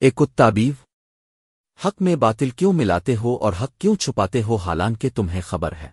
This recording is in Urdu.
اے کتابیو حق میں باطل کیوں ملاتے ہو اور حق کیوں چھپاتے ہو حالانکہ تمہیں خبر ہے؟